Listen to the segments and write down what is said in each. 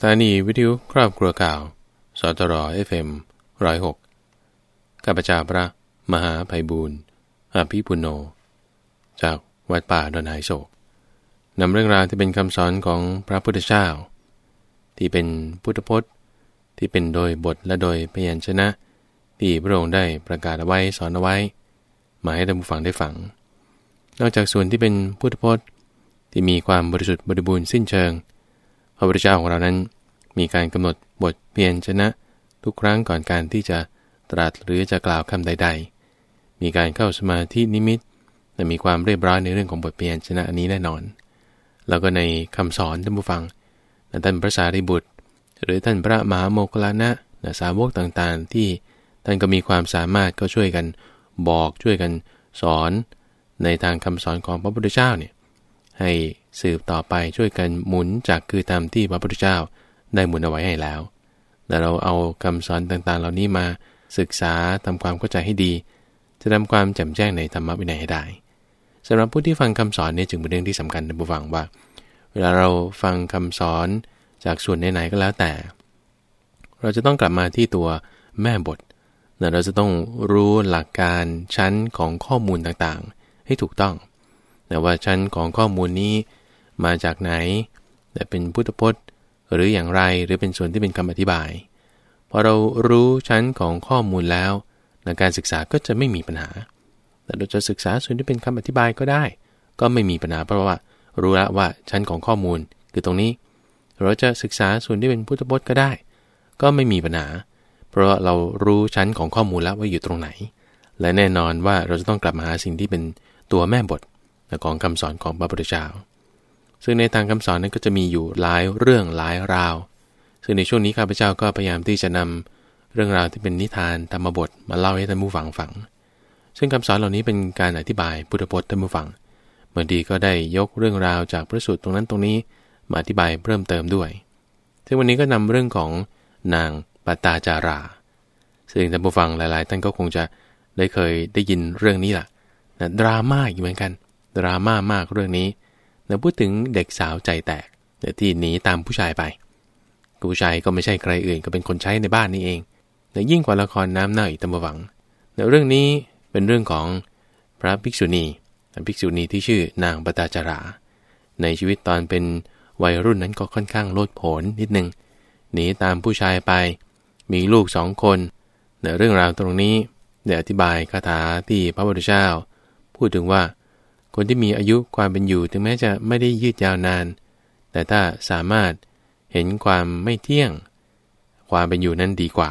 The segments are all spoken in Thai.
สถานีวิทยุครอบครัวข่าว ส.ทร. FM ร้อยหกข้าพเจ้าพระ มหาไพบูลย์ อภิปุณโณ จากวัดป่าดอนหายโศกนำเรื่องราวที่เป็นคำสอนของพระพุทธเจ้า ที่เป็นพุทธพจน์ ที่เป็นโดยบทและโดยพยัญชนะ ที่พระองค์ได้ประกาศเอาไว้สอนเอาไว้ มาให้ท่านผู้ฟังได้ฟัง นอกจากส่วนที่เป็นพุทธพจน์ ที่มีความบริสุทธิ์บริบูรณ์สิ้นเชิง พระพุทธเจ้าของเรานั้น มีการกำหนดบทเพียญชนะ ทุกครั้งก่อนการที่จะตรัสหรือจะกล่าวคำใด ๆ มีการเข้าสมาธินิมิตและมีความเรียบร้อยในเรื่องของบทเพียญชนะอันนี้แน่นอน แล้วก็ในคำสอนท่านผู้ฟังท่านพระสารีบุตร หรือท่านพระมหาโมคลานะสาวกต่างๆ ที่ท่านก็มีความสามารถก็ช่วยกันบอกช่วยกันสอนในทางคำสอนของพระพุทธเจ้าเนี่ยให้ สืบต่อไปช่วยกันหมุนจากคือธรรมที่พระพุทธเจ้าได้หมุนเอาไว้ให้แล้ว แต่เราเอาคำสอนต่างๆ เหล่านี้มาศึกษาทำความเข้าใจให้ดี จะทำความแจ่มแจ้งในธรรมะวินัยให้ได้สำหรับผู้ที่ฟังคำสอนนี่จึงเป็นเรื่องที่สำคัญในะผู้ฟังว่า เวลาเราฟังคำสอนจากส่วนไหนๆก็แล้วแต่ เราจะต้องกลับมาที่ตัวแม่บทเราจะต้องรู้หลักการชั้นของข้อมูลต่างๆ ให้ถูกต้องแต่ว่าชั้นของข้อมูลนี้ มาจากไหน แต่เป็นพุทธพจน์ หรืออย่างไรหรือเป็นส่วนที่เป็นคำอธิบาย พอเรารู้ชั้นของข้อมูลแล้วในการศึกษาก็จะไม่มีปัญหา แต่เราจะศึกษาส่วนที่เป็นคำอธิบายก็ได้ ก็ไม่มีปัญหาเพราะว่ารู้แล้วว่าชั้นของข้อมูลคือตรงนี้ เราจะศึกษาส่วนที่เป็นพุทธพจน์ก็ได้ ก็ไม่มีปัญหา เพราะเรารู้ชั้นของข้อมูลแล้วว่าอยู่ตรงไหน และแน่นอนว่าเราจะต้องกลับมาหาสิ่งที่เป็นตัวแม่บทของคำสอนของพระพุทธเจ้า ซึ่งในทางคำสอนนั้นก็จะมีอยู่หลายเรื่องหลายราว ซึ่งในช่วงนี้ข้าพเจ้าก็พยายามที่จะนำเรื่องราวที่เป็นนิทานธรรมบทมาเล่าให้ท่านผู้ฟังฟัง ซึ่งคำสอนเหล่านี้เป็นการอธิบายพุทธพจน์ท่านผู้ฟังบางทีก็ได้ยกเรื่องราวจากพระสูตรตรงนั้นตรงนี้มาอธิบายเพิ่มเติมด้วย ซึ่งวันนี้ก็นำเรื่องของนางปตาจารา ซึ่งท่านผู้ฟังหลาย ๆ ท่านก็คงจะได้เคยได้ยินเรื่องนี้แหละดราม่าอยู่เหมือนกัน ดราม่ามากเรื่องนี้ เราพูดถึงเด็กสาวใจแตกที่หนีตามผู้ชายไปผู้ชายก็ไม่ใช่ใครอื่นก็เป็นคนใช้ในบ้านนี่เองแต่ยิ่งกว่าละครน้ำเน่าอีกตำบวังในเรื่องนี้เป็นเรื่องของพระภิกษุณีภิกษุณีที่ชื่อนางปตาจารา ในชีวิตตอนเป็นวัยรุ่นนั้นก็ค่อนข้างโลดโผนนิดนึงหนีตามผู้ชายไป มีลูกสองคนในเรื่องราวตรงนี้เดี๋ยวอธิบายคาถาที่พระพุทธเจ้า พูดถึงว่า คนที่มีอายุความเป็นอยู่ถึงแม้จะไม่ได้ยืดยาวนาน แต่ถ้าสามารถเห็นความไม่เที่ยง ความเป็นอยู่นั้นดีกว่า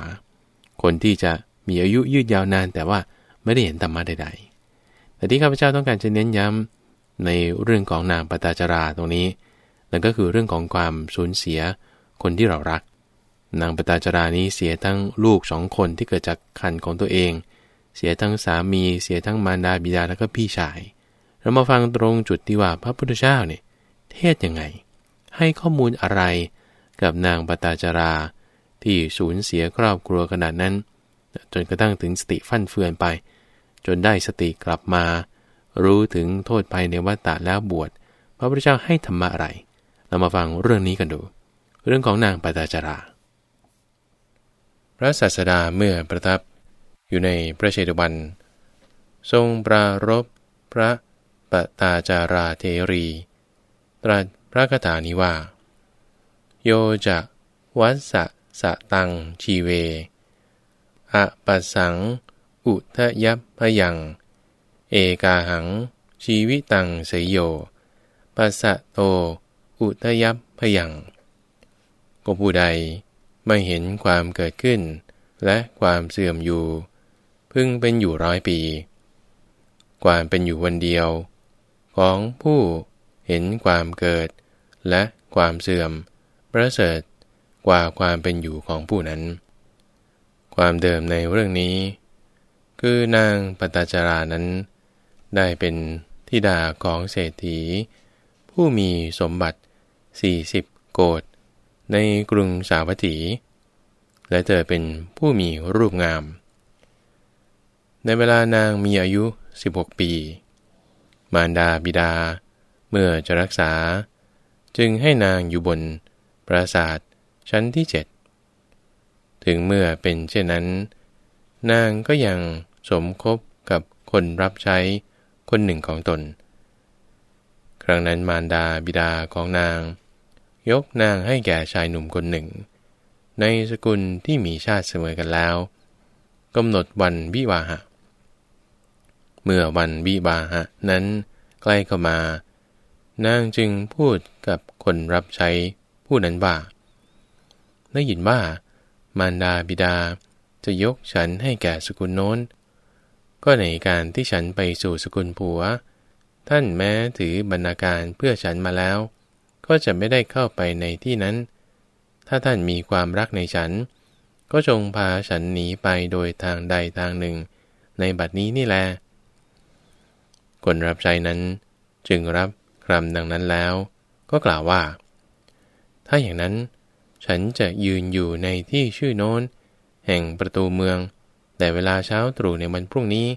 คนที่จะมีอายุยืดยาวนาน แต่ว่าไม่ได้เห็นธรรมะใดๆ แต่ที่ข้าพเจ้าต้องการจะเน้นย้ำในเรื่องของนางปตาจาราตรงนี้ นั่นก็คือเรื่องของความสูญเสียคนที่เรารัก นางปตาจารานี้เสียทั้งลูกสองคนที่เกิดจากคันของตัวเอง เสียทั้งสามี เสียทั้งมารดาบิดาแล้วก็พี่ชาย เรามาฟังตรงจุดที่ว่าพระพุทธเจ้าเนี่ยเทศยังไง ให้ข้อมูลอะไรกับนางปตาจารา ที่สูญเสียครอบครัวขนาดนั้น จนกระทั่งถึงสติฟั่นเฟือนไป จนได้สติกลับมา รู้ถึงโทษภัยในวัฏฏะแล้วบวช พระพุทธเจ้าให้ธรรมะอะไร เรามาฟังเรื่องนี้กันดู เรื่องของนางปตาจารา พระศาสดาเมื่อประทับอยู่ในพระเชตวัน ทรงปรารบพระ ปตาจาราเทรี ตรัสพระคาถานี้ว่า โยจะวัสสะสะตังชีเวอะปัสสัง อุทยัพพยัง เอกาหัง ชีวิตังเสยโยปัสสะโต อุทยัพพยังก็ผู้ใดไม่เห็นความเกิดขึ้น และความเสื่อมอยู่ พึ่งเป็นอยู่ร้อยปี ความเป็นอยู่วันเดียว ของผู้เห็นความเกิด และความเสื่อม ประเสริฐกว่าความเป็นอยู่ของผู้นั้น ความเดิมในเรื่องนี้ คือนางปตจารานั้น ได้เป็นทิดาของเศรษฐี ผู้มีสมบัติ 40 โกดในกรุงสาวัตถี และเธอเป็นผู้มีรูปงาม ในเวลานางมีอายุ 16 ปี มารดาบิดา เมื่อจะรักษา จึงให้นางอยู่บน ปราสาทชั้นที่เจ็ดถึงเมื่อเป็นเช่นนั้น นางก็ยังสมคบกับคนรับใช้คนหนึ่งของตน ครั้งนั้นมารดาบิดาของนาง ยกนางให้แก่ชายหนุ่มคนหนึ่ง ในสกุลที่มีชาติเสมอกันแล้วกำหนดวันวิวาหะ เมื่อวันวิวาหะนั้นใกล้เข้ามา นางจึงพูดกับคนรับใช้ผู้นั้นว่าได้ยินว่ามารดาบิดาจะยกฉันให้แก่สกุลโน้น ก็ในการที่ฉันไปสู่สกุลผัว ท่านแม้ถือบรรณาการเพื่อฉันมาแล้ว ก็จะไม่ได้เข้าไปในที่นั้น ถ้าท่านมีความรักในฉัน ก็จงพาฉันหนีไปโดยทางใดทางหนึ่ง ในบัดนี้นี่แล คนรับใจนั้น จึงรับคำดังนั้นแล้ว ก็กล่าวว่า ถ้าอย่างนั้น ฉันจะยืนอยู่ในที่ชื่อโน้น แห่งประตูเมือง แต่เวลาเช้าตรู่ในวันพรุ่งนี้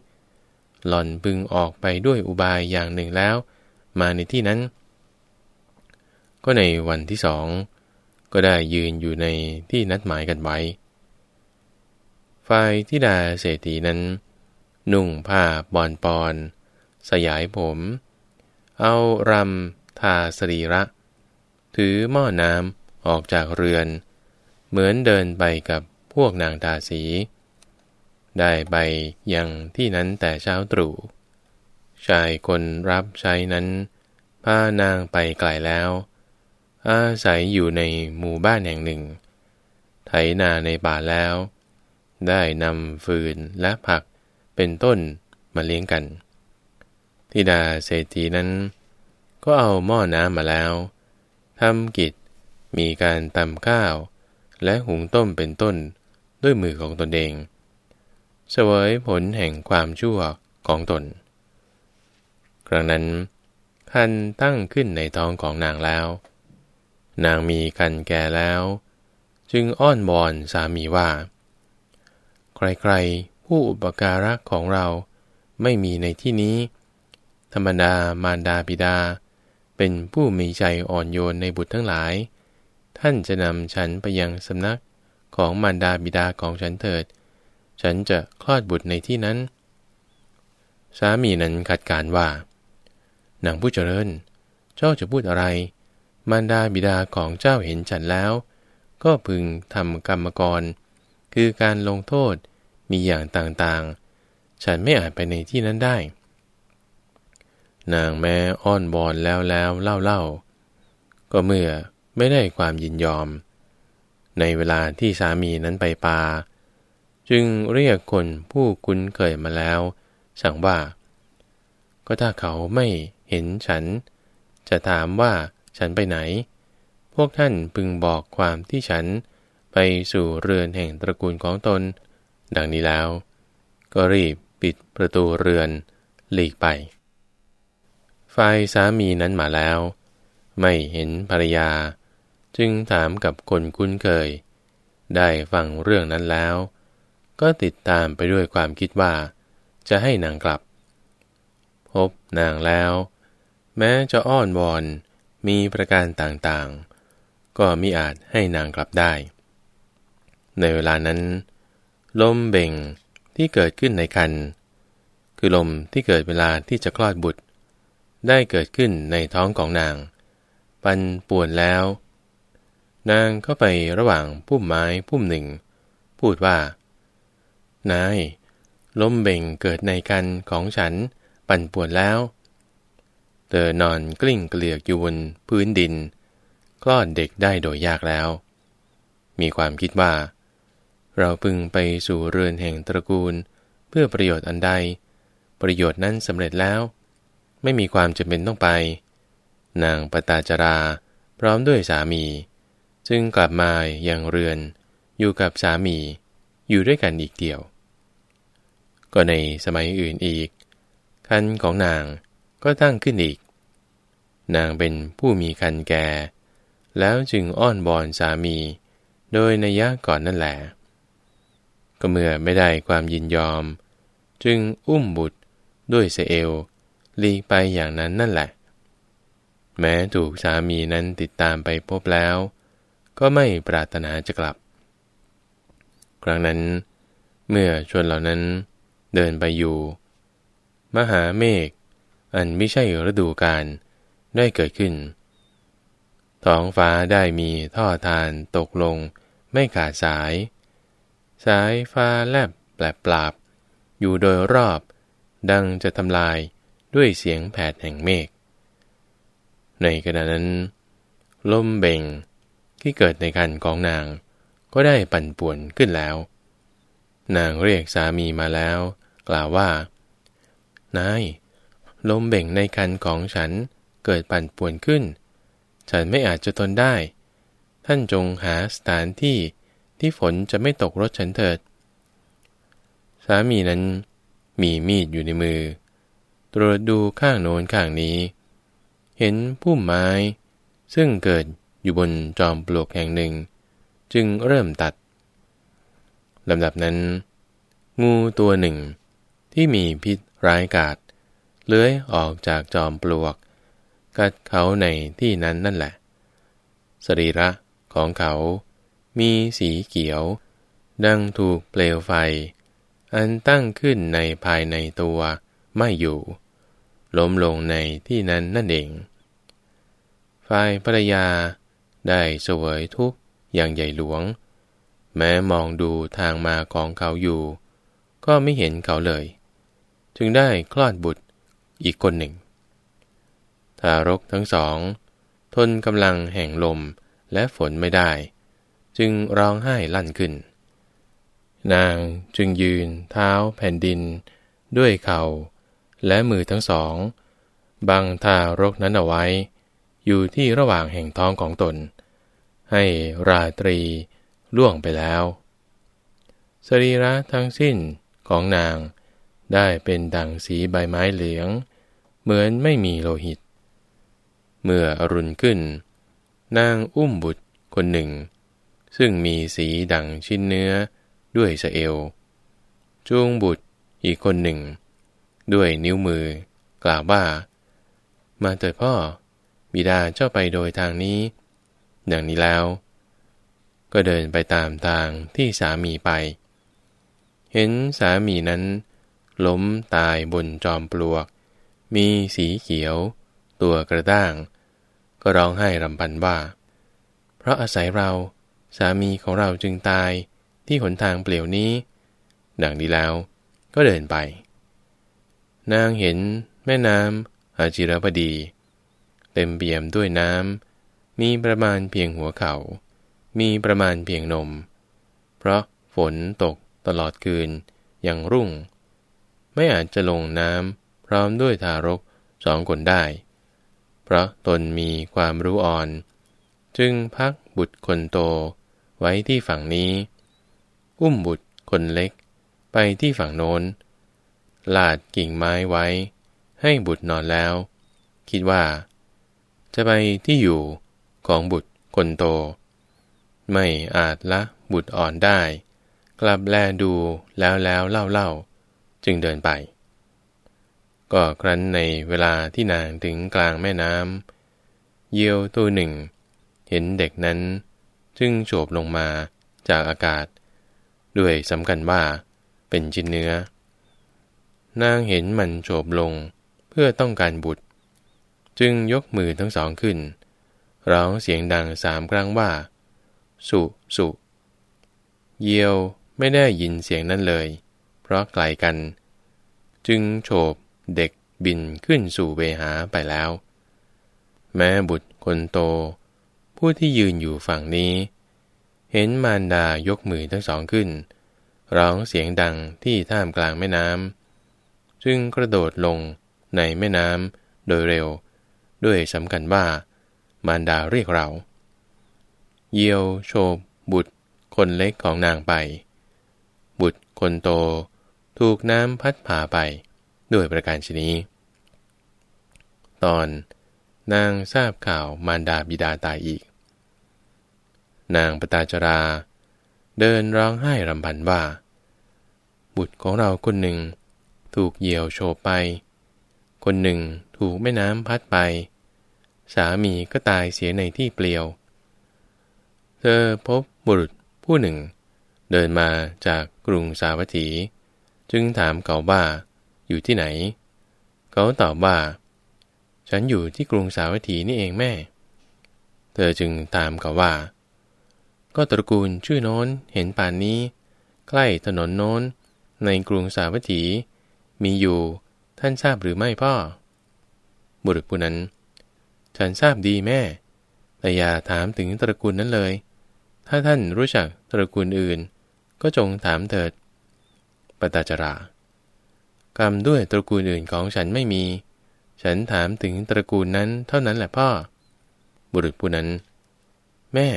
หล่อนพึงออกไปด้วยอุบายอย่างหนึ่งแล้ว มาในที่นั้น ก็ในวันที่สองก็ได้ยืนอยู่ในที่นัดหมายกันไว้ฝ่ายที่ดาเศรษฐีนั้น นุ่งผ้าบอนปอน สยายผม เอารำทาสรีระ ถือหม้อน้ำออกจากเรือน เหมือนเดินไปกับพวกนางตาสี ได้ไปยังที่นั้นแต่เช้าตรู่ชายคนรับใช้นั้นพานางไปไกลแล้ว อาศัยอยู่ในหมู่บ้านแห่งหนึ่ง ไถนาในป่าแล้ว ได้นำฟืนและผักเป็นต้นมาเลี้ยงกัน ทิดาเศรษฐีนั้น ก็เอาหม้อน้ำมาแล้วทำกิจมีการตำข้าว และหุงต้มเป็นต้นด้วยมือของตนเอง เสวยผลแห่งความชั่วของตน ครั้งนั้น คันตั้งขึ้นในท้องของนางแล้ว นางมีคันแก่แล้ว จึงอ้อนบอนสามีว่า ใครๆผู้อุปการะของเราไม่มีในที่นี้ ธรรมดามารดาบิดา เป็นผู้มีใจอ่อนโยนในบุตรทั้งหลาย ท่านจะนำฉันไปยังสำนักของมารดาบิดาของฉันเถิด ฉันจะคลอดบุตรในที่นั้น สามีนั้นขัดการว่า นางผู้เจริญ เจ้าจะพูดอะไร มารดาบิดาของเจ้าเห็นฉันแล้ว ก็พึงทำกรรมกร คือการลงโทษมีอย่างต่างๆ ฉันไม่อาจไปในที่นั้นได้ นางแม้อ้อนบอนแล้วแล้วเล่าเล่าก็เมื่อไม่ได้ความยินยอม ในเวลาที่สามีนั้นไปปา จึงเรียกคนผู้คุ้นเคยมาแล้ว สั่งว่า ก็ถ้าเขาไม่เห็นฉัน จะถามว่าฉันไปไหน พวกท่านพึงบอกความที่ฉันไปสู่เรือนแห่งตระกูลของตน ดังนี้แล้ว ก็รีบปิดประตูเรือนหลีกไป ฝ่ายสามีนั้นมาแล้ว ไม่เห็นภรรยา จึงถามกับคนคุ้นเคย ได้ฟังเรื่องนั้นแล้ว ก็ติดตามไปด้วยความคิดว่า จะให้นางกลับ พบนางแล้ว แม้จะอ้อนวอนมีประการต่างๆ ก็มิอาจให้นางกลับได้ ในเวลานั้น ลมเบ่งที่เกิดขึ้นในคันคือลมที่เกิดเวลาที่จะคลอดบุตร ได้เกิดขึ้นในท้องของนาง ปันป่วนแล้ว นางเข้าไประหว่างพุ่มไม้พุ่มหนึ่ง พูดว่า นายลมเบ่งเกิดในกันของฉัน ปั่นป่วนแล้ว เธอนอนกลิ้งเกลียกอยู่บนพื้นดิน คลอดเด็กได้โดยยากแล้ว มีความคิดว่า เราพึงไปสู่เรือนแห่งตระกูลเพื่อประโยชน์อันใด ประโยชน์นั้นสำเร็จแล้ว ไม่มีความจำเป็นต้องไป นางปตาจรา พร้อมด้วยสามี จึงกลับมาอย่างเรือน อยู่กับสามี อยู่ด้วยกันอีกเดียว ก็ในสมัยอื่นอีก คันของนางก็ตั้งขึ้นอีก นางเป็นผู้มีคันแก่ แล้วจึงอ้อนบอนสามี โดยนัยะก่อนนั่นแหละก็เมื่อไม่ได้ความยินยอม จึงอุ้มบุตรด้วยเสเอล ลีไปอย่างนั้นนั่นแหละ แม้ถูกสามีนั้นติดตามไปพบแล้ว ก็ไม่ปรารถนาจะกลับ ครั้งนั้น เมื่อชนเหล่านั้นเดินไปอยู่ มหาเมฆอันไม่ใช่ฤดูกาลได้เกิดขึ้น ท้องฟ้าได้มีท่อทานตกลงไม่ขาดสาย สายฟ้าแลบแปลปราบ อยู่โดยรอบ ดังจะทำลาย ด้วยเสียงแผดแห่งเมฆ ในขณะนั้น ลมเบ่งที่เกิดในคันของนางก็ได้ปั่นป่วนขึ้นแล้ว นางเรียกสามีมาแล้ว กล่าวว่า นาย ลมเบ่งในคันของฉันเกิดปั่นป่วนขึ้น ฉันไม่อาจจะทนได้ ท่านจงหาสถานที่ที่ฝนจะไม่ตกรถฉันเถิด สามีนั้นมีมีดอยู่ในมือ ตรวจดูข้างโน้นข้างนี้ เห็นพุ่มไม้ ซึ่งเกิดอยู่บนจอมปลวกแห่งหนึ่ง จึงเริ่มตัดลำดับนั้น งูตัวหนึ่ง ที่มีพิษร้ายกาจเลื้อยออกจากจอมปลวก กัดเขาในที่นั้นนั่นแหละ สรีระของเขามีสีเขียว ดังถูกเปลวไฟ อันตั้งขึ้นในภายในตัว ไม่อยู่ ล้มลงในที่นั้นนั่นเอง ฝ่ายภรรยาได้เสวยทุกข์อย่างใหญ่หลวง แม้มองดูทางมาของเขาอยู่ ก็ไม่เห็นเขาเลย จึงได้คลอดบุตรอีกคนหนึ่ง ทารกทั้งสอง ทนกำลังแห่งลมและฝนไม่ได้ จึงร้องไห้ลั่นขึ้น นางจึงยืนเท้าแผ่นดิน ด้วยเขา่า และมือทั้งสอง บังทารกนั้นเอาไว้ อยู่ที่ระหว่างแห่งท้องของตน ให้ราตรีล่วงไปแล้ว สรีระทั้งสิ้นของนางได้เป็นดังสีใบไม้เหลือง เหมือนไม่มีโลหิต เมื่ออรุณขึ้น นางอุ้มบุตรคนหนึ่ง ซึ่งมีสีดังชิ้นเนื้อด้วยสเอวจูงบุตรอีกคนหนึ่ง ด้วยนิ้วมือ กล่าวว่า มาเถิดพ่อ บิดาเจ้าไปโดยทางนี้ดังนี้แล้ว ก็เดินไปตามทางที่สามีไป เห็นสามีนั้น ล้มตายบนจอมปลวก มีสีเขียว ตัวกระด้าง ก็ร้องไห้รำพันว่า เพราะอาศัยเราสามีของเราจึงตายที่หนทางเปลี่ยวนี้ ดังนี้แล้วก็เดินไป นางเห็นแม่น้ำอาจิรบดี เต็มเปี่ยมด้วยน้ำ มีประมาณเพียงหัวเขา่า มีประมาณเพียงนม เพราะฝนตกตลอดคืนอย่างรุ่ง ไม่อาจจะลงน้ำพร้อมด้วยทารกสองคนได้ เพราะตนมีความรู้อ่อน จึงพักบุตรคนโตไว้ที่ฝั่งนี้ อุ้มบุตรคนเล็กไปที่ฝั่งโน้น ลาดกิ่งไม้ไว้ ให้บุตรนอนแล้ว คิดว่า จะไปที่อยู่ของบุตรคนโต ไม่อาจละบุตรอ่อนได้ กลับแลดูแล้วแล้วเล่าเล่าจึงเดินไป ก็ครั้นในเวลาที่นางถึงกลางแม่น้ำเยียวตัวหนึ่ง เห็นเด็กนั้น จึงโฉบลงมาจากอากาศ ด้วยสำคัญว่าเป็นชิ้นเนื้อ นางเห็นมันโฉบลงเพื่อต้องการบุตร จึงยกมือทั้งสองขึ้น ร้องเสียงดังสามครั้งว่า สุสุเยียวไม่ได้ยินเสียงนั้นเลย เพราะไกลกัน จึงโฉบเด็กบินขึ้นสู่เวหาไปแล้ว แม้บุตรคนโต ผู้ที่ยืนอยู่ฝั่งนี้ เห็นมารดายกมือทั้งสองขึ้น ร้องเสียงดังที่ท่ามกลางแม่น้ำ จึงกระโดดลงในแม่น้ำโดยเร็ว ด้วยสำคัญว่า มารดาเรียกเรา เยียวโชบบุตร คนเล็กของนางไป บุตรคนโต ถูกน้ำพัดพาไปด้วยประการชนี้ ตอน นางทราบข่าวมารดาบิดาตายอีก นางปตาจรา เดินร้องไห้รำพันว่า บุตรของเราคนหนึ่ง ถูกเหยี่ยวโฉบไป คนหนึ่งถูกแม่น้ำพัดไป สามีก็ตายเสียในที่เปลี่ยว เธอพบบุรุษผู้หนึ่ง เดินมาจากกรุงสาวัตถี จึงถามเขาว่าอยู่ที่ไหน เขาตอบว่า ฉันอยู่ที่กรุงสาวัตถีนี่เองแม่ เธอจึงถามเขาว่า ก็ตระกูลชื่อโน้นเห็นป่านนี้ ใกล้ถนนโน้นในกรุงสาวัตถี มีอยู่ ท่านทราบหรือไม่พ่อ บุรุษผู้นั้น ฉันทราบดีแม่ แต่อย่าถามถึงตระกูลนั้นเลย ถ้าท่านรู้จักตระกูลอื่น ก็จงถามเถิดปตาจรากรรมด้วยตระกูลอื่นของฉันไม่มี ฉันถามถึงตระกูลนั้นเท่านั้นแหละพ่อ บุรุษผู้นั้น แม่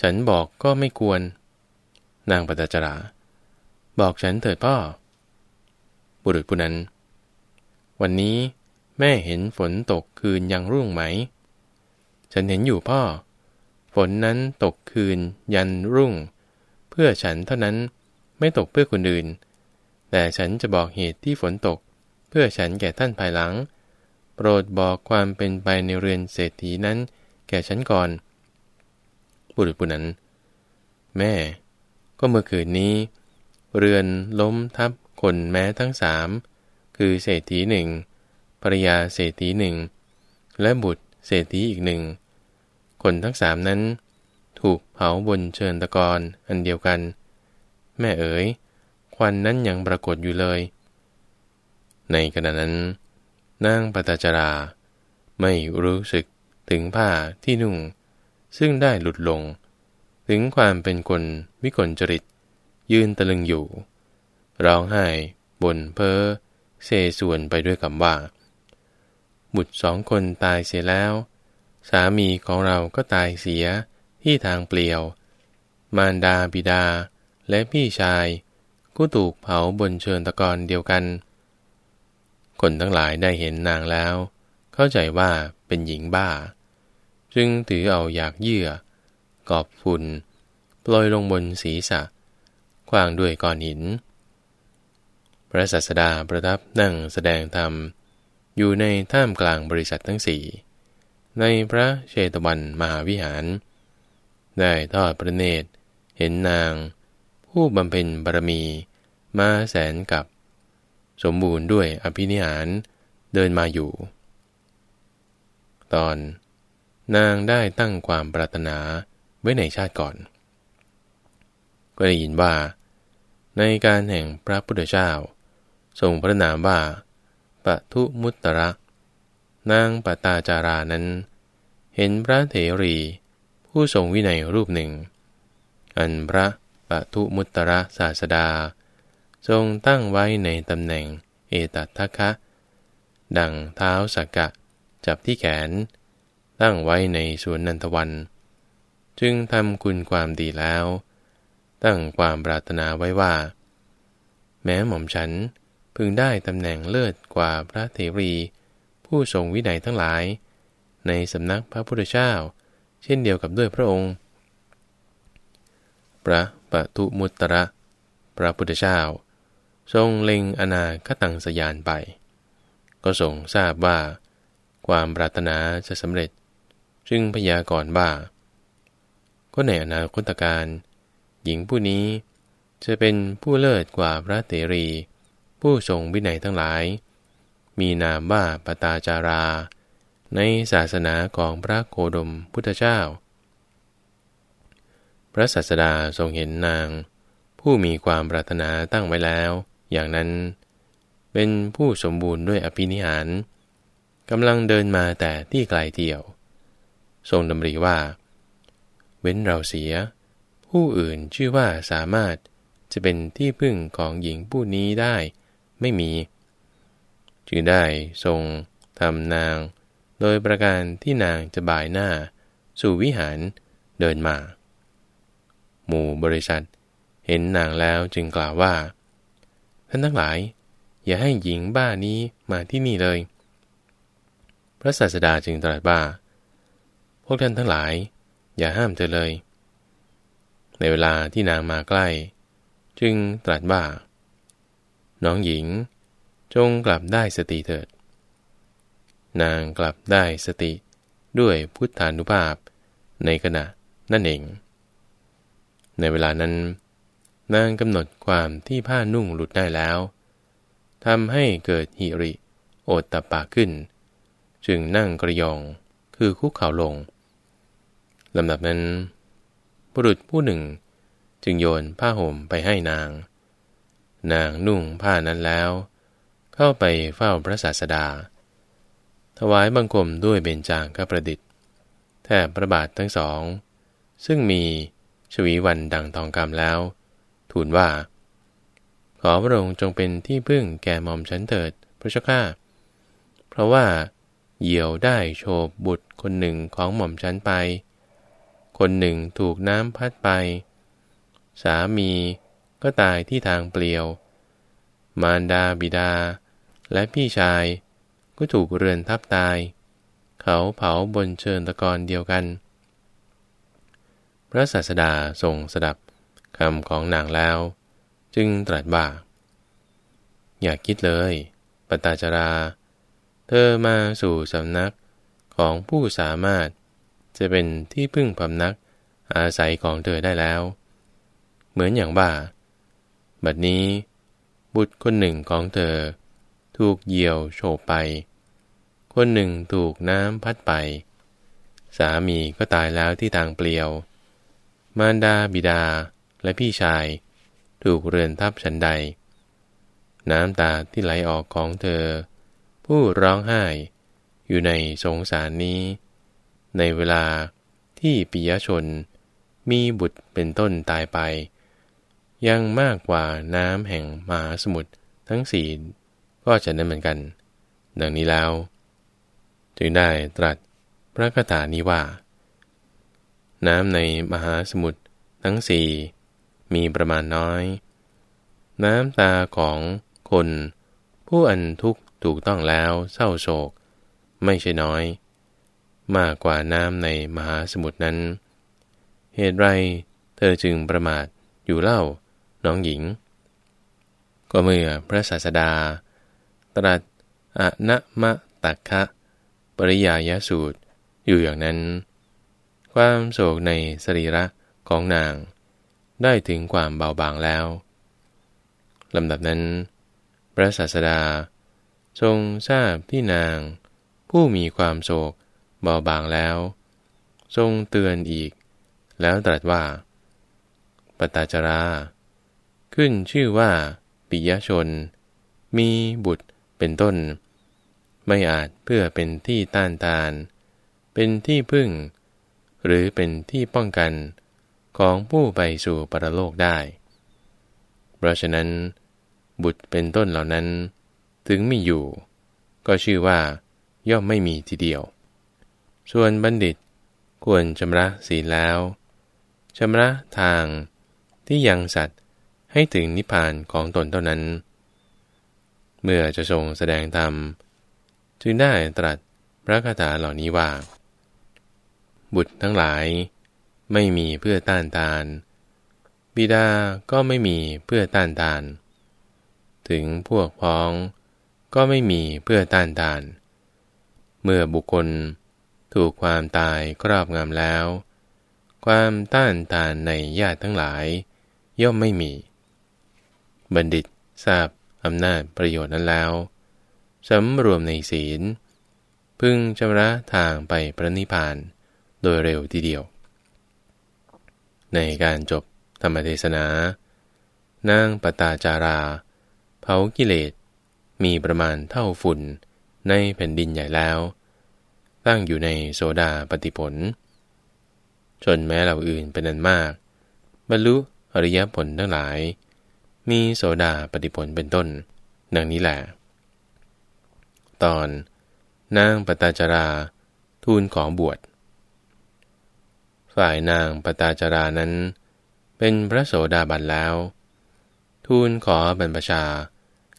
ฉันบอกก็ไม่ควร นางปตาจรา บอกฉันเถิดพ่อ บุรุษผู้นั้น วันนี้แม่เห็นฝนตกคืนยังรุ่งไหม ฉันเห็นอยู่พ่อ ฝนนั้นตกคืนยันรุ่ง เพื่อฉันเท่านั้นไม่ตกเพื่อคนอื่น แต่ฉันจะบอกเหตุที่ฝนตก เพื่อฉันแก่ท่านภายหลัง โปรดบอกความเป็นไปในเรือนเศรษฐีนั้น แก่ฉันก่อน บุรุษผู้นั้น แม่ ก็เมื่อคืนนี้ เรือนล้มทับ คนแม้ทั้งสามคือเศรษฐีหนึ่งภรยาเศรษฐีหนึ่งและบุตรเศรษฐีอีกหนึ่ง คนทั้งสามนั้น ถูกเผาบนเชิญตะกอนอันเดียวกัน แม่เอ๋ย ควันนั้นยังปรากฏอยู่เลย ในขณะนั้นนางปตจรา ไม่รู้สึกถึงผ้าที่นุ่ง ซึ่งได้หลุดลง ถึงความเป็นคนวิกลจริตยืนตะลึงอยู่ ร้องไห้บ่นเพ้อเซส่วนไปด้วยคำว่า บุตรสองคนตายเสียแล้ว สามีของเราก็ตายเสียที่ทางเปลี่ยว มารดาบิดาและพี่ชาย ก็ถูกเผาบนเชิญตะกอนเดียวกัน คนทั้งหลายได้เห็นนางแล้ว เข้าใจว่าเป็นหญิงบ้า จึงถือเอาอยากเยื่อกอบฝุ่นปล่อยลงบนศีรษะขวางด้วยก้อนหิน พระสัสดาประทับนั่งแสดงธรรม อยู่ในท่ามกลางบริษัททั้งสี่ในพระเชตวันมหาวิหาร ได้ทอดพระเนตร เห็นนาง ผู้บำเพ็ญบารมี มาแสนกับ สมบูรณ์ด้วยอภินิหารเดินมาอยู่ ตอน นางได้ตั้งความปรารถนาไว้ในชาติก่อน ก็ได้ยินว่า ในการแห่งพระพุทธเจ้า ทรงพระนามว่าปทุมุตตระ นางปตาจารานั้น เห็นพระเถรี ผู้ทรงวินัยรูปหนึ่ง อันพระปทุมุตตระศาสดา ทรงตั้งไว้ในตำแหน่งเอตัทคะ ดังเท้าสักกะ จับที่แขน ตั้งไว้ในสวนนันทวัน จึงทำคุณความดีแล้ว ตั้งความปรารถนาไว้ว่า แม้หม่อมฉัน พึงได้ตำแหน่งเลิศกว่าพระเทรี ผู้ทรงวินัยทั้งหลาย ในสำนักพระพุทธเจ้า เช่นเดียวกับด้วยพระองค์ พระปทุมุตระ พระพุทธเจ้า ทรงเล็งอนาคตังสยานไป ก็ทรงทราบว่า ความปรารถนาจะสำเร็จ จึงพยากรณ์ว่า ก็ในอนาคตการ หญิงผู้นี้จะเป็นผู้เลิศกว่าพระเตรี ผู้ทรงวินัยทั้งหลาย มีนามว่าปตาจารา ในศาสนาของพระโคดมพุทธเจ้า พระศาสดาทรงเห็นนาง ผู้มีความปรารถนาตั้งไว้แล้ว อย่างนั้น เป็นผู้สมบูรณ์ด้วยอภินิหารกำลังเดินมาแต่ที่ไกลเที่ยว ทรงดำริว่า เว้นเราเสีย ผู้อื่นชื่อว่าสามารถจะเป็นที่พึ่งของหญิงผู้นี้ได้ ไม่มี จึงได้ทรงทำนาง โดยประการที่นางจะบ่ายหน้า สู่วิหารเดินมา หมู่บริษัทเห็นนางแล้วจึงกล่าวว่า ท่านทั้งหลาย อย่าให้หญิงบ้านี้มาที่นี่เลย พระศาสดาจึงตรัสว่าพวกท่านทั้งหลาย อย่าห้ามเธอเลย ในเวลาที่นางมาใกล้ จึงตรัสว่า น้องหญิง จงกลับได้สติเถิด นางกลับได้สติด้วยพุทธานุภาพ ในขณะนั่นเอง ในเวลานั้น นางกำหนดความที่ผ้านุ่งหลุดได้แล้วทำให้เกิดหิริ โอตตะปาขึ้น จึงนั่งกระยองคือคุกเข่าลงลำดับนั้น บุรุษผู้หนึ่งจึงโยนผ้าห่มไปให้นาง นางนุ่งผ้านั้นแล้ว เข้าไปเฝ้าพระศาสดา ถวายบังคมด้วยเบญจางกประดิษฐ์แทบพระบาททั้งสอง ซึ่งมีชวีวันดังทองคำแล้ว ทูลว่า ขอพระองค์จงเป็นที่พึ่งแก่หม่อมฉันเถิดพระเจ้าข้าเพราะว่าเหยี่ยวได้โฉบบุตรคนหนึ่งของหม่อมฉันไป คนหนึ่งถูกน้ำพัดไป สามี ก็ตายที่ทางเปลี่ยว มารดาบิดา และพี่ชาย ก็ถูกเรือนทับตาย เขาเผาบนเชิญตะกอนเดียวกัน พระศาสดาทรงสดับคำของนางแล้ว จึงตรัสว่าอย่าคิดเลย ปตาจรา เธอมาสู่สำนักของผู้สามารถจะเป็นที่พึ่งพำนักอาศัยของเธอได้แล้ว เหมือนอย่างว่า บัดนี้ บุตรคนหนึ่งของเธอ ถูกเหยี่ยวโฉบไป คนหนึ่งถูกน้ำพัดไป สามีก็ตายแล้วที่ทางเปลี่ยว มารดาบิดาและพี่ชาย ถูกเรือนทับฉันใด น้ำตาที่ไหลออกของเธอ ผู้ร้องไห้อยู่ในสงสารนี้ ในเวลาที่ปิยชนมีบุตรเป็นต้นตายไป ยังมากกว่าน้ำแห่งมหาสมุทรทั้งสี่ก็จะนั้นเหมือนกัน ดังนี้แล้ว จึงได้ตรัสพระคาถานี้ว่า น้ำในมหาสมุทรทั้งสี่มีประมาณน้อย น้ำตาของคน ผู้อันทุกข์ถูกต้องแล้วเศร้าโศก ไม่ใช่น้อย มากกว่าน้ำในมหาสมุทรนั้น เหตุไรเธอจึงประมาทอยู่เล่า น้องหญิง ก็เมื่อพระศาสดา ตรัสอะนะมะตักคะปริยายสูตรอยู่อย่างนั้น ความโศกในสรีระของนางได้ถึงความเบาบางแล้วลำดับนั้น พระศาสดา ทรงทราบที่นาง ผู้มีความโศกเบาบางแล้ว ทรงเตือนอีก แล้วตรัสว่า ปตาจรา ขึ้นชื่อว่า ปิยชน มีบุตรเป็นต้น ไม่อาจเพื่อเป็นที่ต้านทาน เป็นที่พึ่ง หรือเป็นที่ป้องกันของผู้ไปสู่ปรโลกได้ เพราะฉะนั้น บุตรเป็นต้นเหล่านั้น ถึงมีอยู่ ก็ชื่อว่า ย่อมไม่มีทีเดียว ส่วนบัณฑิตควรชำระศีลแล้วชำระทางที่ยังสัตว์ ให้ถึงนิพพานของตนเท่านั้น เมื่อจะทรงแสดงธรรม จึงได้ตรัสพระคาถาเหล่านี้ว่า บุตรทั้งหลาย ไม่มีเพื่อต้านทาน บิดาก็ไม่มีเพื่อต้านทาน ถึงพวกพ้องก็ไม่มีเพื่อต้านทาน เมื่อบุคคลถูกความตายครอบงำแล้ว ความต้านทานในญาติทั้งหลาย ย่อมไม่มี บัณฑิต ทราบอำนาจประโยชน์นั้นแล้วสำรวมในศีล พึงชำระทางไปพระนิพพานโดยเร็วทีเดียว ในการจบธรรมเทศนา นางปตาจารา เผากิเลส มีประมาณเท่าฝุ่นในแผ่นดินใหญ่แล้ว ตั้งอยู่ในโซดาปฏิผล จนแม้เหล่าอื่นเป็นนันมาก บรรลุอริยผลทั้งหลาย มีโซดาปฏิผลเป็นต้น ดังนี้แหละ ตอน นางปตาจารา ทูลของบวช ฝ่ายนางปตาจารานั้น เป็นพระโสดาบันแล้ว ทูลขอบรรพชา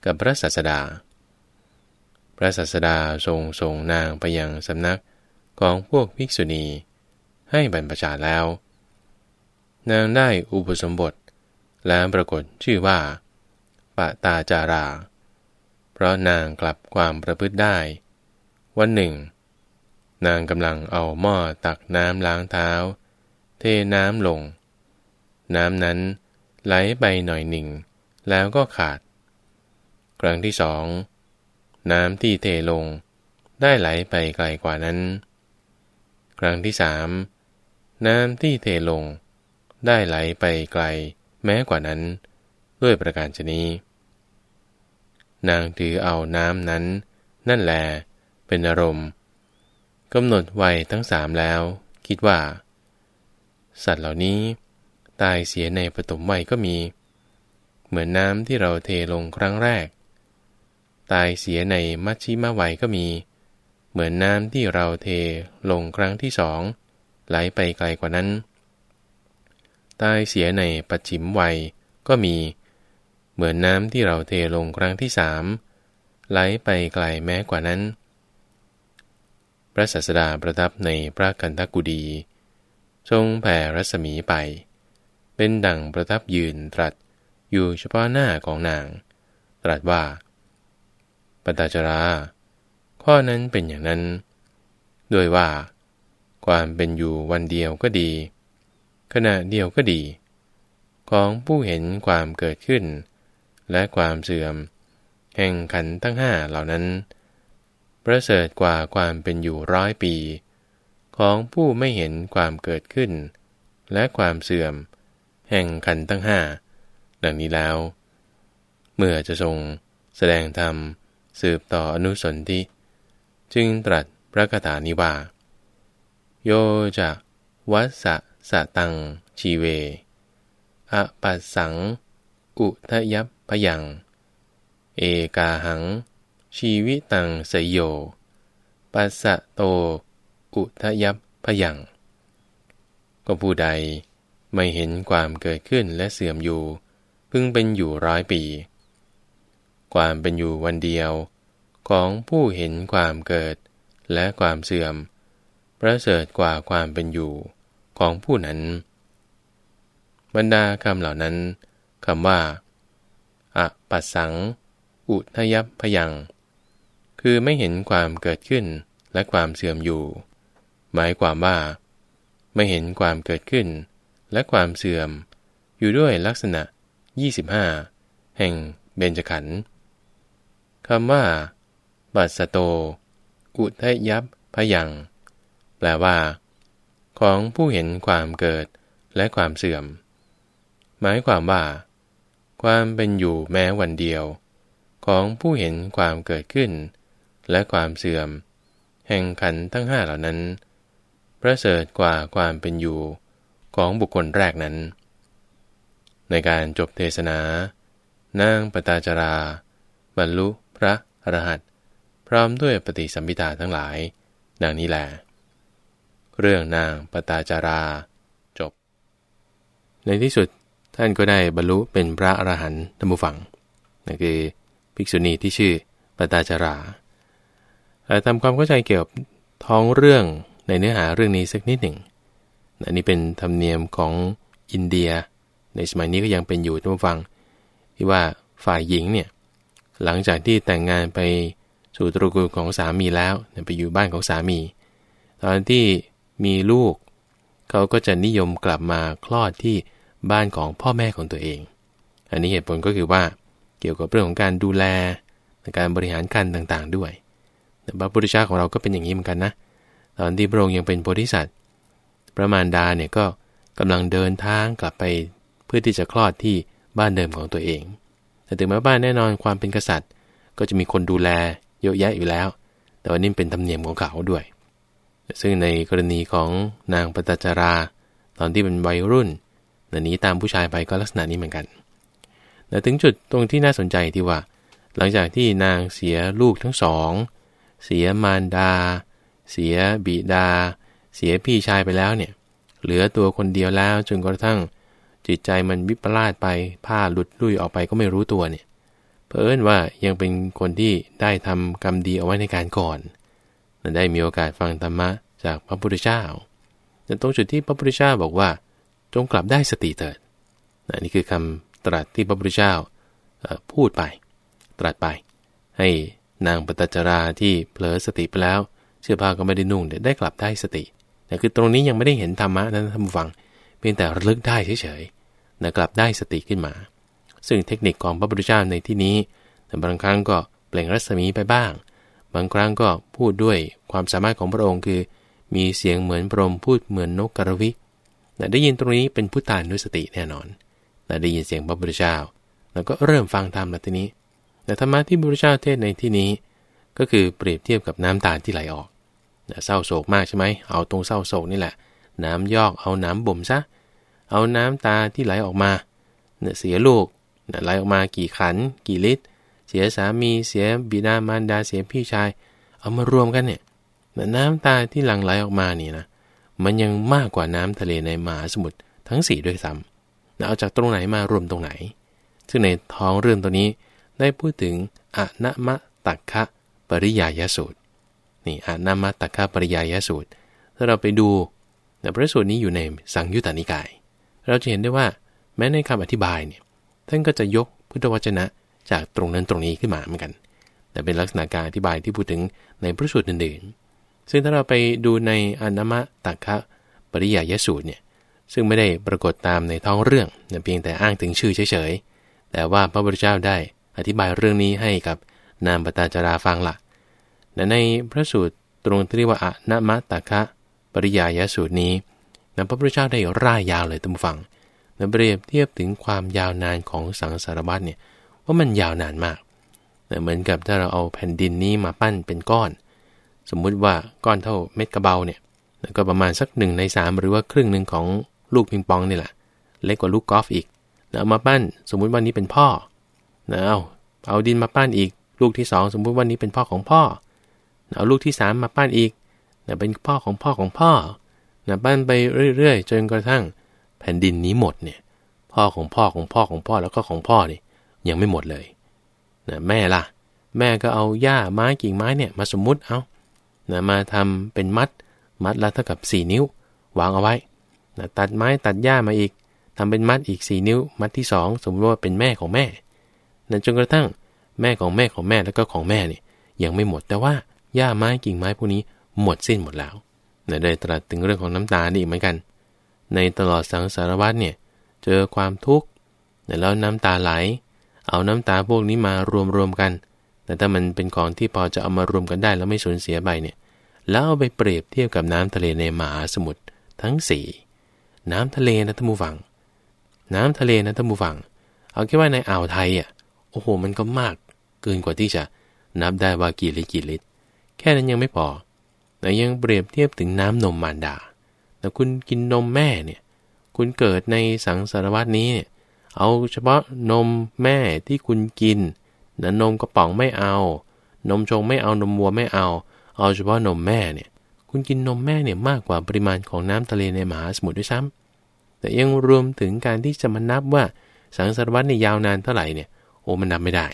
กับพระศาสดา พระศาสดาทรงส่งนางไปยังสำนักของพวกภิกษุณีให้บรรพชาแล้ว นางได้อุปสมบท แล้วปรากฏชื่อว่าปะตาจารา เพราะนางกลับความประพฤติได้ วันหนึ่ง นางกำลังเอาหม้อตักน้ำล้างเท้า เทน้ำลง น้ำนั้นไหลไปหน่อยหนึ่ง แล้วก็ขาด ครั้งที่สอง น้ำที่เทลง ได้ไหลไปไกลกว่านั้น ครั้งที่สามน้ำที่เทลง ได้ไหลไปไกล แม้กว่านั้น ด้วยประการชนี้ นางถือเอาน้ำนั้น นั่นแล เป็นอารมณ์กำหนดวัยทั้งสามแล้ว คิดว่า สัตว์เหล่านี้ ตายเสียในปฐมวัยก็มี เหมือนน้ำที่เราเทลงครั้งแรก ตายเสียในมัชชิมวัยก็มี เหมือนน้ำที่เราเทลงครั้งที่สองไหลไปไกลกว่านั้น ตายเสียในปัจฉิมวัยก็มี เหมือนน้ำที่เราเทลงครั้งที่สามไหลไปไกลแม้กว่านั้น พระศาสดาประทับในพระกันทกุดี ทรงแผ่รัศมีไป เป็นดั่งประทับยืนตรัสอยู่เฉพาะหน้าของนาง ตรัสว่าปตาจรา ข้อนั้นเป็นอย่างนั้นโดยว่า ความเป็นอยู่วันเดียวก็ดี ขณะเดียวก็ดี ของผู้เห็นความเกิดขึ้น และความเสื่อม แห่งขันทั้งห้าเหล่านั้นประเสริฐกว่าความเป็นอยู่ร้อยปี ของผู้ไม่เห็นความเกิดขึ้น และความเสื่อม แห่งขันตั้งห้าดังนี้แล้ว เมื่อจะทรงแสดงธรรมสืบต่ออนุสนธิจึงตรัสพระคาถานิว่า โยจะวัสสะ สะตัง ชีเวอปัสสัง อุทยับพยัง เอกาหัง ชีวิตังสยโย ปัสสะโต อุทยับพยัง ก็ผู้ใดไม่เห็นความเกิดขึ้นและเสื่อมอยู่ พึ่งเป็นอยู่ร้อยปี ความเป็นอยู่วันเดียว ของผู้เห็นความเกิดและความเสื่อม ประเสริฐกว่าความเป็นอยู่ ของผู้นั้น บรรดาคำเหล่านั้นคำว่าอะปัสสัง อุทยับพยัง คือไม่เห็นความเกิดขึ้นและความเสื่อมอยู่ หมายความว่า ไม่เห็นความเกิดขึ้น และความเสื่อม อยู่ด้วยลักษณะ 25 แห่งเบญจขันธ์คำว่า บัสโต อุทยับพยัง แปลว่า ของผู้เห็นความเกิดและความเสื่อม หมายความว่า ความเป็นอยู่แม้วันเดียว ของผู้เห็นความเกิดขึ้น และความเสื่อม แห่งขันทั้งห้าเหล่านั้น ประเสริฐกว่าความเป็นอยู่ของบุคคลแรกนั้น ในการจบเทศนานางปตาจรา บรรลุพระอรหันต์พร้อมด้วยปฏิสัมพิทาทั้งหลาย ดังนี้แหละ เรื่องนางปตาจารา จบ ในที่สุดท่านก็ได้บรรลุเป็นพระอรหันต์ธรรมุฝังนั่นคือภิกษุณีที่ชื่อปตาจาราทำความเข้าใจเกี่ยวกับท้องเรื่องในเนื้อหาเรื่องนี้สักนิดหนึ่งอันนี้เป็นธรรมเนียมของอินเดีย ในสมัยนี้ก็ยังเป็นอยู่ทุกฟัง ที่ว่าฝ่ายหญิงเนี่ยหลังจากที่แต่งงานไปสู่ตระกูลของสามีแล้วไปอยู่บ้านของสามี ตอนที่ มีลูก เขาก็จะนิยมกลับมาคลอดที่บ้านของพ่อแม่ของตัวเอง อันนี้เหตุผลก็คือว่าเกี่ยวกับเรื่องของการดูแลการบริหารการต่างๆด้วยพระพุทธเจ้าของเราก็เป็นอย่างนี้เหมือนกันนะ ตอนที่พระองค์ยังเป็นโพธิสัตว์ พระมารดาเนี่ยก็กำลังเดินทางกลับไปเพื่อที่จะคลอดที่บ้านเดิมของตัวเอง แต่ถึงแม้บ้านแน่นอนความเป็นกษัตริย์ ก็จะมีคนดูแลเยอะแยะอยู่แล้ว แต่ว่านี่เป็นธรรมเนียมของเขาด้วย ซึ่งในกรณีของนางปตจารา ตอนที่เป็นวัยรุ่นหนีตามผู้ชายไปก็ลักษณะนี้เหมือนกัน แต่ถึงจุดตรงที่น่าสนใจที่ว่า หลังจากที่นางเสียลูกทั้งสอง เสียมารดา เสียบิดา เสียพี่ชายไปแล้วเนี่ย เหลือตัวคนเดียวแล้วจนกระทั่งจิตใจมันวิปลาสไปผ้าหลุดลุ่ยออกไปก็ไม่รู้ตัวเนี่ย เพราะเอิญว่ายังเป็นคนที่ได้ทำกรรมดีเอาไว้ในการก่อน ได้มีโอกาสฟังธรรมะจากพระพุทธเจ้าแต่ตรงจุดที่พระพุทธเจ้าบอกว่า จงกลับได้สติเถิดนี่คือคำตรัสที่พระพุทธเจ้าพูดไป ตรัสไป ให้นางปตจราที่เผลอสติไปแล้วเสื้อผ้าก็ไม่ได้นุ่งได้กลับได้สติแต่คือตรงนี้ยังไม่ได้เห็นธรรมะนั้นท่านฟัง เพียงแต่ระลึกได้เฉยๆนะกลับได้สติขึ้นมา ซึ่งเทคนิคของพระพุทธเจ้าในที่นี้แต่บางครั้งก็เปล่งรัศมีไปบ้าง บางครั้งก็พูดด้วยความสามารถของพระองค์คือ มีเสียงเหมือนพรหมพูดเหมือนนกกระวิแต่ได้ยินตรงนี้เป็นผู้ตานด้วยสติแน่นอนแต่ได้ยินเสียงพระพุทธเจ้า แล้วก็เริ่มฟังธรรมแล้วทีนี้ แต่ธรรมะที่พระพุทธเจ้าเทศในที่นี้ ก็คือเปรียบเทียบกับน้ำตาลที่ไหลออกเศร้าโศกมากใช่ไหมเอาตรงเศร้าโศกนี่แหละ น้ำยอกเอาน้ำบ่มซะเอาน้ำตาที่ไหลออกมาเนี่ยเสียลูกไหลออกมากี่ขัน กี่ลิตร สียสามีเสียบิดามารดาเสียพี่ชาย เอามารวมกันเนี่ยน้ำตาที่หลั่งไหลออกมานี่นะมันยังมากกว่าน้ำทะเลในมหาสมุทรทั้งสี่ด้วยซ้ำเอาจากตรงไหนมารวมตรงไหน ซึ่งในท้องเรื่องตัวนี้ได้พูดถึงอนมะตักคะปริยายสูตรนี่อนมะตักคะปริยายสูตร ถ้าเราไปดูในพระสูตรนี้อยู่ในสังยุตตานิกาย เราจะเห็นได้ว่า แม้ในคำอธิบายเนี่ยท่านก็จะยกพุทธวจนะ จากตรงนั้นตรงนี้ขึ้นมาเหมือนกัน แต่เป็นลักษณะการอธิบายที่พูดถึงในพระสูตรอื่นๆ ซึ่งถ้าเราไปดูในอนามะตักคะปริยายสูตรเนี่ยซึ่งไม่ได้ปรากฏตามในท้องเรื่องเพียงแต่อ้างถึงชื่อเฉยๆ แต่ว่าพระพุทธเจ้าได้อธิบายเรื่องนี้ให้กับนามปตาจาราฟังละ่ะในพระสูตรตรงที่เรียกว่าอนามะตักคะปริยายสูตรนี้นะพระพุทธเจ้าได้ร่ายยาวเลยตั้งฟังนะเปรียบเทียบถึงความยาวนานของสังสารวัตเนี่ย ว่ามันยาวนานมากนะเหมือนกับถ้าเราเอาแผ่นดินนี้มาปั้นเป็นก้อน สมมุติว่าก้อนเท่าเม็ดกระเบาเนี่ยก็ประมาณสักหนึ่งในสามหรือว่าครึ่งหนึ่งของลูกปิงปองนี่แหละ เล็กกว่าลูกกอล์ฟอีกนะเอามาปั้นสมมุติว่านี้เป็นพ่อนะเอาเอาดินมาปั้นอีก ลูกที่สองสมมุติว่านี้เป็นพ่อของพ่อเอาลูกที่สามมาปั้นอีกนะเป็นพ่อของพ่อของพ่อนะปั้นไปเรื่อยๆจนกระทั่งแผ่นดินนี้หมดเนี่ยพ่อของพ่อของพ่อของพ่อแล้วก็ของพ่อนี่ ยังไม่หมดเลยนะแม่ล่ะ แม่ก็เอาหญ้าไม้กิ่งไม้เนี่ยมาสมมุติเอานะมาทำเป็นมัด มัดละเท่ากับ 4 นิ้ว วางเอาไว้นะตัดไม้ตัดหญ้ามาอีกทำเป็นมัดอีก 4 นิ้ว มัดที่ 2 สมมติว่าเป็นแม่ของแม่นะจนกระทั่งแม่ของแม่ของแม่แล้วก็ของแม่เนี่ยยังไม่หมดแต่ว่าหญ้าไม้กิ่งไม้พวกนี้หมดสิ้นหมดแล้วนะได้ตรัสถึงเรื่องของน้ำตานี่เหมือนกัน ในตลอดสังสารวัฏเนี่ยเจอความทุกข์แล้วน้ำตาไหล เอาน้ำตาพวกนี้มารวมๆกัน แต่ถ้ามันเป็นของที่พอจะเอามารวมกันได้แล้วไม่สูญเสียไปเนี่ย แล้วเอาไปเปรียบเทียบกับน้ำทะเลในมหาสมุทรทั้งสี่น้ำทะเลนะท่านผู้ฟัง น้ำทะเลนะท่านผู้ฟัง เอาแค่ว่าในอ่าวไทยอะ โอ้โห มันก็มากเกินกว่าที่จะนับได้ว่ากี่ลิตรกี่ลิตร แค่นั้นยังไม่พอ แต่ยังเปรียบเทียบถึงน้ำนมมารดาแต่คุณกินนมแม่เนี่ย คุณเกิดในสังสารวัตนี้เนี่ย เอาเฉพาะนมแม่ที่คุณกินนะนมกระป๋องไม่เอา นมชงไม่เอา นมวัวไม่เอา เอาเฉพาะนมแม่เนี่ย คุณกินนมแม่เนี่ยมากกว่าปริมาณของน้ำทะเลในมหาสมุทรด้วยซ้ำแต่ยังรวมถึงการที่จะมานับว่าสังสารวัตเนี่ยยาวนานเท่าไหร่เนี่ย โอ้มันนับไม่ได้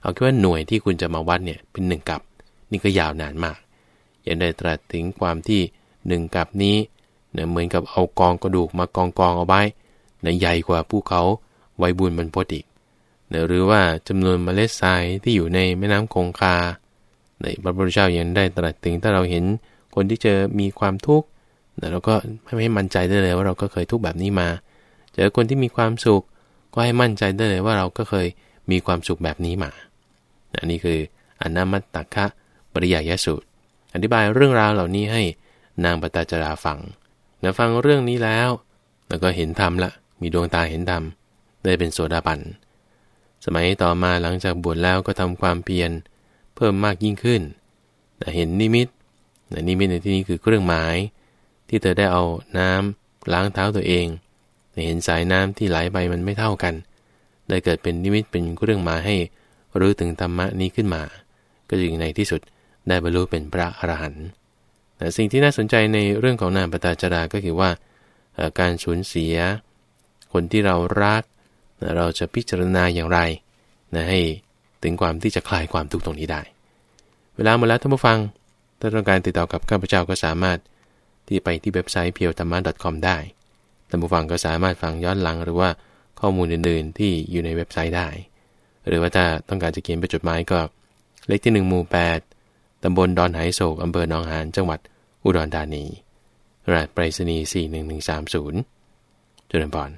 เอาแค่ว่าหน่วยที่คุณจะมาวัดเนี่ยเป็นหนึ่งกับ นี่ก็ยาวนานมาก ยังได้ตรัสถึงความที่หนึ่งกับนี้เนี่ยเหมือนกับเอากองกระดูกมากองกองเอาไว้ในใหญ่กว่าภูเขา ไวบุญมันพดอีกเนี่ยหรือว่าจำนวนเมล็ดทรายที่อยู่ในแม่น้ำคงคา ในพระพุทธเจ้ายังได้ตรัสถึงถ้าเราเห็นคนที่เจอมีความทุกข์เราก็ไม่ให้มั่นใจได้เลยว่าเราก็เคยทุกข์แบบนี้มา เจอคนที่มีความสุขก็ให้มั่นใจได้เลยว่าเราก็เคยมีความสุขแบบนี้มาอันนี้คืออนามัตตคะปริยายสูตร อธิบายเรื่องราวเหล่านี้ให้นางปตาจราฟังนงฟังเรื่องนี้แล้ว แล้วก็เห็นธรรมละ มีดวงตาเห็นธรรม ได้เป็นโสดาบัน สมัยต่อมาหลังจากบวชแล้วก็ทำความเพียรเพิ่มมากยิ่งขึ้นแต่เห็นนิมิตนิมิตในที่นี้คือเครื่องหมาย ที่เธอได้เอาน้ำล้างเท้าตัวเองเห็นสายน้ำที่ไหลไปมันไม่เท่ากัน ได้เกิดเป็นนิมิตเป็นเครื่องหมายให้รู้ถึงธรรมะนี้ขึ้นมา ก็จึงในที่สุดได้บรรลุเป็นพระอรหันต์แต่สิ่งที่น่าสนใจในเรื่องของนามปตาจาราก็คือว่า การสูญเสีย คนที่เรารัก เราจะพิจารณาอย่างไรนะให้ถึงความที่จะคลายความทุกข์ตรงนี้ได้ เวลาหมดแล้วท่านผู้ฟัง ถ้าต้องการติดต่อกับข้าพเจ้าก็สามารถที่ไปที่เว็บไซต์เพียวธรรมะ .com ได้ ท่านผู้ฟังก็สามารถฟังย้อนหลังหรือว่าข้อมูลอื่นๆ ที่อยู่ในเว็บไซต์ได้ หรือว่าถ้าต้องการจะเขียนเป็นจดหมายก็ เลขที่ 1 หมู่ 8 ตำบลดอนไหโศกอำเภอหนองหาน จังหวัดอุดรธานี รหัสไปรษณีย์41130จุลปอน